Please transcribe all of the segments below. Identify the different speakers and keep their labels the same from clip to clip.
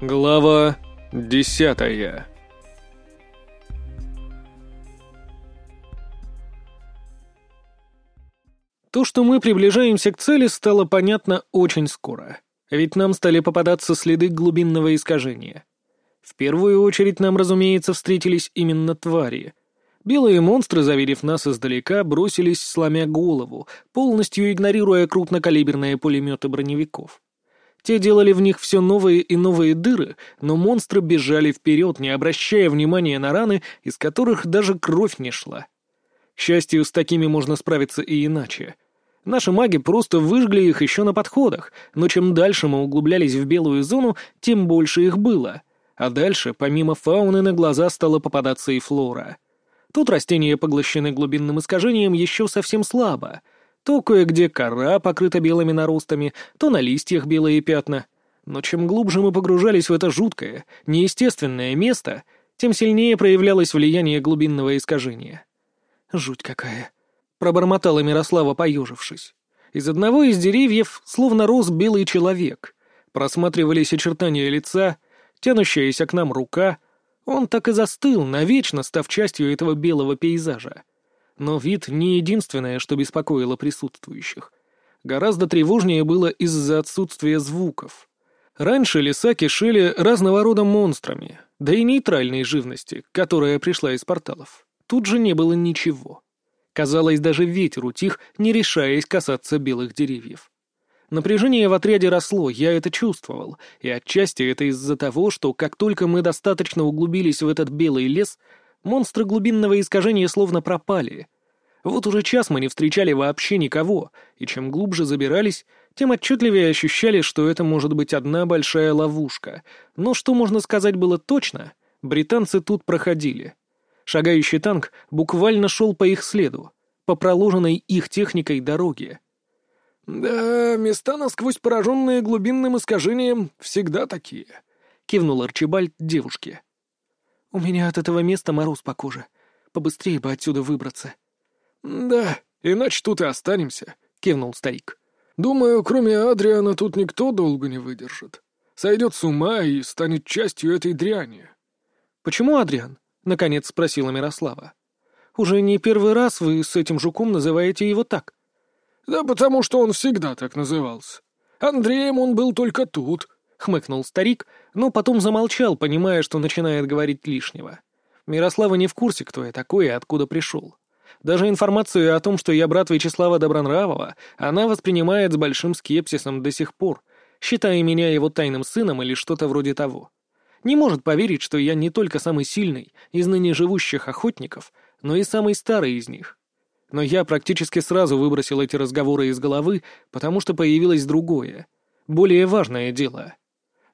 Speaker 1: Глава десятая То, что мы приближаемся к цели, стало понятно очень скоро. Ведь нам стали попадаться следы глубинного искажения. В первую очередь нам, разумеется, встретились именно твари. Белые монстры, завидев нас издалека, бросились, сломя голову, полностью игнорируя крупнокалиберные пулеметы броневиков. Те делали в них все новые и новые дыры, но монстры бежали вперед, не обращая внимания на раны, из которых даже кровь не шла. К счастью, с такими можно справиться и иначе. Наши маги просто выжгли их еще на подходах, но чем дальше мы углублялись в белую зону, тем больше их было. А дальше, помимо фауны, на глаза стала попадаться и флора. Тут растения поглощены глубинным искажением еще совсем слабо — то кое-где кора покрыта белыми наростами, то на листьях белые пятна. Но чем глубже мы погружались в это жуткое, неестественное место, тем сильнее проявлялось влияние глубинного искажения. «Жуть какая!» — пробормотала Мирослава, поежившись. Из одного из деревьев словно рос белый человек. Просматривались очертания лица, тянущаяся к нам рука. Он так и застыл, навечно став частью этого белого пейзажа. Но вид не единственное, что беспокоило присутствующих. Гораздо тревожнее было из-за отсутствия звуков. Раньше леса кишели разного рода монстрами, да и нейтральной живности, которая пришла из порталов. Тут же не было ничего. Казалось, даже ветер утих, не решаясь касаться белых деревьев. Напряжение в отряде росло, я это чувствовал, и отчасти это из-за того, что как только мы достаточно углубились в этот белый лес, монстры глубинного искажения словно пропали. Вот уже час мы не встречали вообще никого, и чем глубже забирались, тем отчетливее ощущали, что это может быть одна большая ловушка. Но что можно сказать было точно, британцы тут проходили. Шагающий танк буквально шел по их следу, по проложенной их техникой дороге.
Speaker 2: «Да, места, насквозь пораженные глубинным искажением, всегда такие», — кивнул Арчибальд девушке.
Speaker 3: «У меня от этого места мороз по коже. Побыстрее бы отсюда выбраться».
Speaker 2: «Да, иначе тут и останемся», — кивнул старик. «Думаю, кроме Адриана тут никто долго не выдержит. Сойдет с ума и станет частью этой дряни».
Speaker 1: «Почему Адриан?» — наконец спросила Мирослава. «Уже не первый раз вы с этим жуком называете его так».
Speaker 2: «Да потому что он всегда так назывался. Андреем он был только тут», — хмыкнул старик, но потом замолчал, понимая, что начинает говорить лишнего. Мирослава не в курсе, кто я такой и откуда пришел. Даже информацию о том, что я брат Вячеслава Добронравова, она воспринимает с большим скепсисом до сих пор, считая меня его тайным сыном или что-то вроде того. Не может поверить, что я не только самый сильный из ныне живущих охотников, но и самый старый из них. Но я практически сразу выбросил эти разговоры из головы, потому что появилось другое, более важное дело —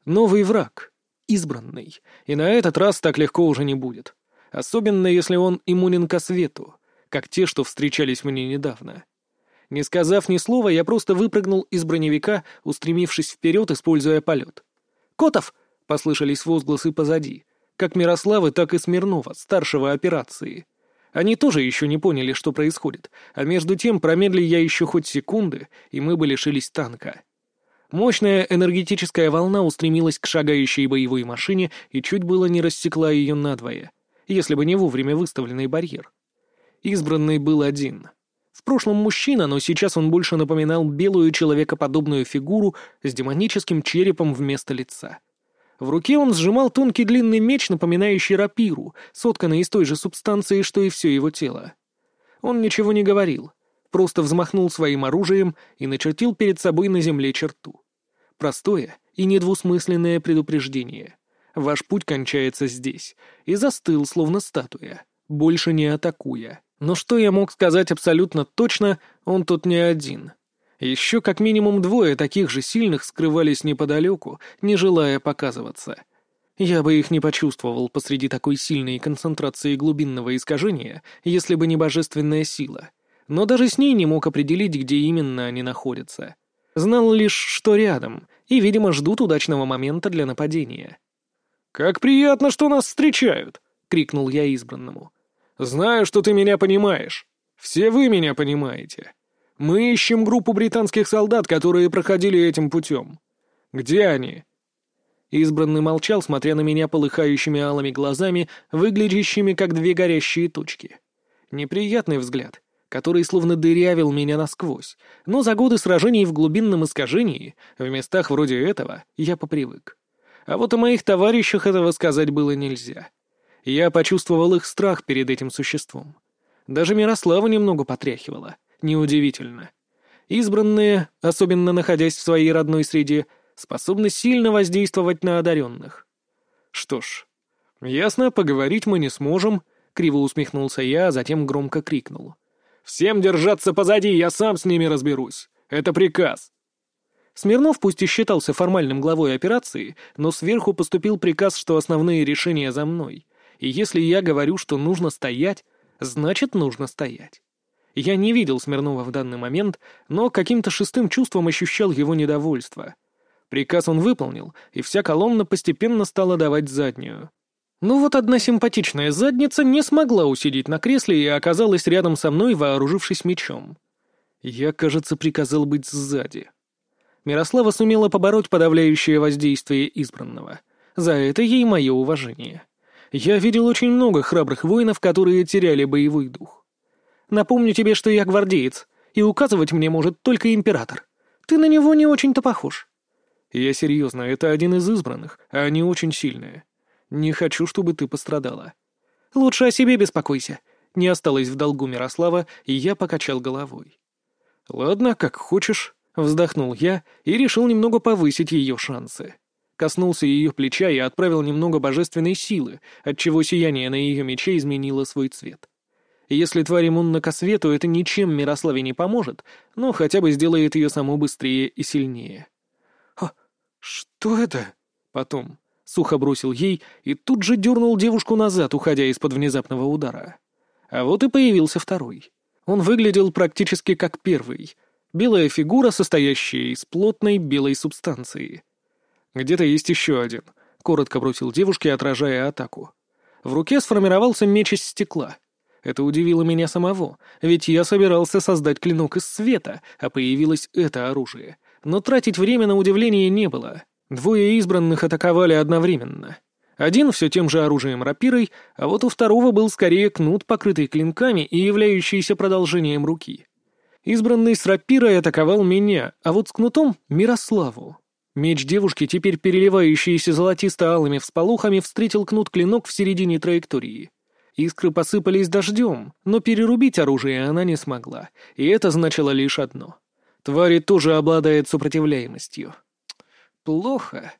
Speaker 2: Новый враг. Избранный. И на этот раз так легко уже не будет. Особенно, если он иммунен ко свету, как те, что встречались мне недавно. Не сказав ни слова, я просто выпрыгнул из броневика, устремившись вперед, используя полет. «Котов!» — послышались возгласы позади. Как Мирославы, так и Смирнова, старшего операции. Они тоже еще не поняли, что происходит, а между тем промедли я еще хоть секунды, и мы бы лишились танка. Мощная энергетическая волна устремилась к шагающей боевой машине и чуть было не рассекла ее надвое, если бы не вовремя выставленный барьер. Избранный был один. В прошлом мужчина, но сейчас он больше напоминал белую человекоподобную фигуру с демоническим черепом вместо лица. В руке он сжимал тонкий длинный меч, напоминающий рапиру, сотканный из той же субстанции, что и все его тело. Он ничего не говорил, просто взмахнул своим оружием и начертил перед собой на земле черту. Простое и недвусмысленное предупреждение. Ваш путь кончается здесь. И застыл, словно статуя, больше не атакуя. Но что я мог сказать абсолютно точно, он тут не один. Еще как минимум двое таких же сильных скрывались неподалеку, не желая показываться. Я бы их не почувствовал посреди такой сильной концентрации глубинного искажения, если бы не божественная сила но даже с ней не мог определить, где именно они находятся. Знал лишь, что рядом, и, видимо, ждут удачного момента для нападения. «Как приятно, что нас встречают!» — крикнул я избранному. «Знаю, что ты меня понимаешь. Все вы меня понимаете. Мы ищем группу британских солдат, которые проходили этим путем. Где они?»
Speaker 1: Избранный молчал, смотря на меня полыхающими алыми глазами, выглядящими как две горящие точки. Неприятный взгляд, который словно дырявил меня насквозь, но за годы сражений в глубинном искажении, в местах вроде этого, я попривык. А вот о моих товарищах этого сказать было нельзя. Я почувствовал их страх перед этим существом. Даже Мирослава немного потряхивала. Неудивительно. Избранные, особенно находясь в своей родной среде, способны сильно воздействовать на одаренных. Что ж, ясно, поговорить мы не сможем, криво усмехнулся я, а затем громко крикнул. «Всем держаться позади, я сам с ними разберусь. Это приказ». Смирнов пусть и считался формальным главой операции, но сверху поступил приказ, что основные решения за мной. И если я говорю, что нужно стоять, значит, нужно стоять. Я не видел Смирнова в данный момент, но каким-то шестым чувством ощущал его недовольство — Приказ он выполнил, и вся колонна постепенно стала давать заднюю. Ну вот одна симпатичная задница не смогла усидеть на кресле и оказалась рядом со мной, вооружившись мечом. Я, кажется, приказал быть сзади. Мирослава сумела побороть подавляющее воздействие избранного. За это ей мое уважение. Я видел очень много храбрых воинов, которые теряли боевой дух. Напомню тебе, что я гвардеец, и указывать мне может только император. Ты на него не очень-то похож. Я серьезно, это один из избранных, а они очень сильные. Не хочу, чтобы ты пострадала. Лучше о себе беспокойся. Не осталось в долгу Мирослава, и я покачал головой. Ладно, как хочешь, вздохнул я и решил немного повысить ее шансы. Коснулся ее плеча и отправил немного божественной силы, отчего сияние на ее мече изменило свой цвет. Если тварь иммунна ко свету, это ничем Мирославе не поможет, но хотя бы сделает ее саму быстрее и сильнее.
Speaker 2: «Что это?»
Speaker 1: Потом сухо бросил ей и тут же дернул девушку назад, уходя из-под внезапного удара. А вот и появился второй. Он выглядел практически как первый. Белая фигура, состоящая из плотной белой субстанции. «Где-то есть еще один», — коротко бросил девушке, отражая атаку. В руке сформировался меч из стекла. Это удивило меня самого, ведь я собирался создать клинок из света, а появилось это оружие — но тратить время на удивление не было. Двое избранных атаковали одновременно. Один все тем же оружием рапирой, а вот у второго был скорее кнут, покрытый клинками и являющийся продолжением руки. Избранный с рапирой атаковал меня, а вот с кнутом — Мирославу. Меч девушки, теперь переливающийся золотисто-алыми всполохами, встретил кнут-клинок в середине траектории. Искры посыпались дождем, но перерубить оружие она не смогла, и это значило лишь одно — Твари тоже обладает сопротивляемостью. Плохо.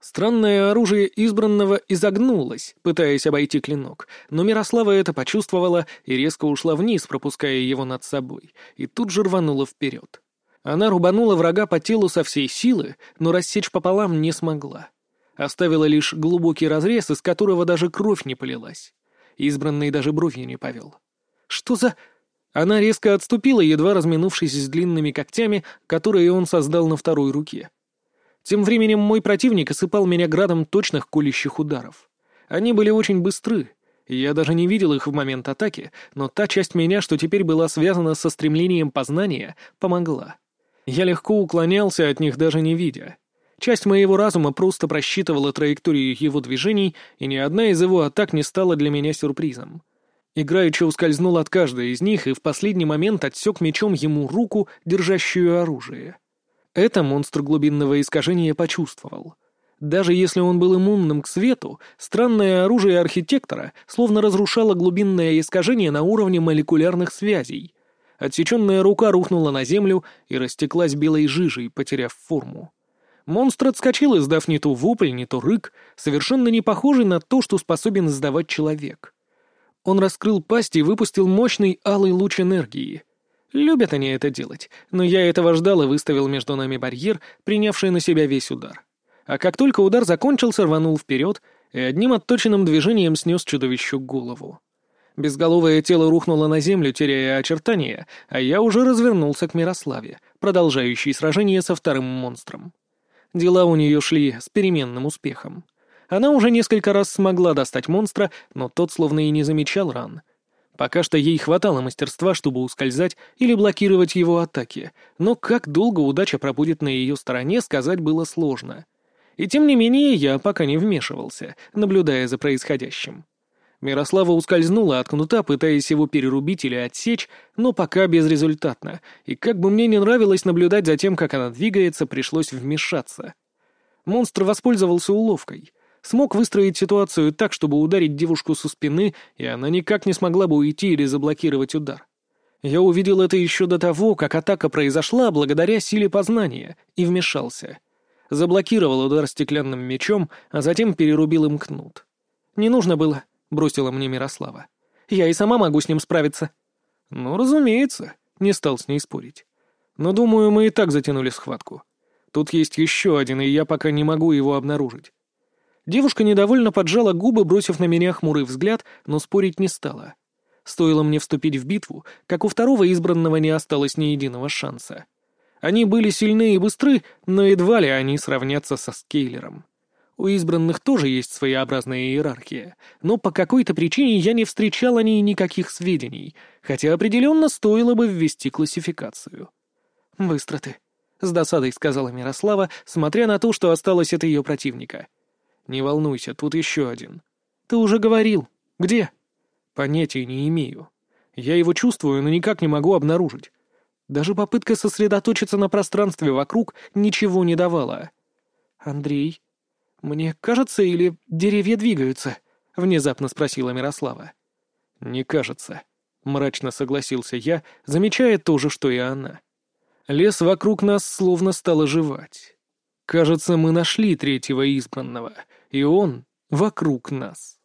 Speaker 1: Странное оружие избранного изогнулось, пытаясь обойти клинок, но Мирослава это почувствовала и резко ушла вниз, пропуская его над собой, и тут же рванула вперед. Она рубанула врага по телу со всей силы, но рассечь пополам не смогла. Оставила лишь глубокий разрез, из которого даже кровь не полилась. Избранный даже бровью не повел. «Что за...» Она резко отступила, едва разминувшись с длинными когтями, которые он создал на второй руке. Тем временем мой противник осыпал меня градом точных колющих ударов. Они были очень быстры. Я даже не видел их в момент атаки, но та часть меня, что теперь была связана со стремлением познания, помогла. Я легко уклонялся от них, даже не видя. Часть моего разума просто просчитывала траекторию его движений, и ни одна из его атак не стала для меня сюрпризом. Играючи ускользнул от каждой из них и в последний момент отсек мечом ему руку, держащую оружие. Это монстр глубинного искажения почувствовал. Даже если он был иммунным к свету, странное оружие архитектора словно разрушало глубинное искажение на уровне молекулярных связей. Отсеченная рука рухнула на землю и растеклась белой жижей, потеряв форму. Монстр отскочил, издав не то вопль, не то рык, совершенно не похожий на то, что способен издавать человек. Он раскрыл пасть и выпустил мощный алый луч энергии. Любят они это делать, но я этого ждал и выставил между нами барьер, принявший на себя весь удар. А как только удар закончился, рванул вперед и одним отточенным движением снес чудовищу голову. Безголовое тело рухнуло на землю, теряя очертания, а я уже развернулся к Мирославе, продолжающей сражение со вторым монстром. Дела у нее шли с переменным успехом. Она уже несколько раз смогла достать монстра, но тот словно и не замечал ран. Пока что ей хватало мастерства, чтобы ускользать или блокировать его атаки, но как долго удача пробудет на ее стороне, сказать было сложно. И тем не менее я пока не вмешивался, наблюдая за происходящим. Мирослава ускользнула от кнута, пытаясь его перерубить или отсечь, но пока безрезультатно, и как бы мне не нравилось наблюдать за тем, как она двигается, пришлось вмешаться. Монстр воспользовался уловкой. Смог выстроить ситуацию так, чтобы ударить девушку со спины, и она никак не смогла бы уйти или заблокировать удар. Я увидел это еще до того, как атака произошла благодаря силе познания, и вмешался. Заблокировал удар стеклянным мечом, а затем перерубил им кнут. Не нужно было. — бросила мне Мирослава. «Я и сама могу с ним справиться». «Ну, разумеется», — не стал с ней спорить. «Но, думаю, мы и так затянули схватку. Тут есть еще один, и я пока не могу его обнаружить». Девушка недовольно поджала губы, бросив на меня хмурый взгляд, но спорить не стала. Стоило мне вступить в битву, как у второго избранного не осталось ни единого шанса. Они были сильны и быстры, но едва ли они сравнятся со Скейлером. У избранных тоже есть своеобразная иерархия, но по какой-то причине я не встречал о ней никаких сведений, хотя определенно стоило бы ввести классификацию. «Быстро ты», — с досадой сказала Мирослава, смотря на то, что осталось от ее противника. «Не волнуйся, тут еще один». «Ты уже говорил. Где?» «Понятия не имею. Я его чувствую, но никак не могу обнаружить. Даже попытка сосредоточиться на пространстве вокруг ничего не давала». «Андрей», «Мне кажется, или деревья двигаются?» — внезапно спросила Мирослава. «Не кажется», — мрачно согласился я, замечая то же, что и она. Лес вокруг нас словно стал оживать. Кажется, мы нашли третьего избранного, и он вокруг нас.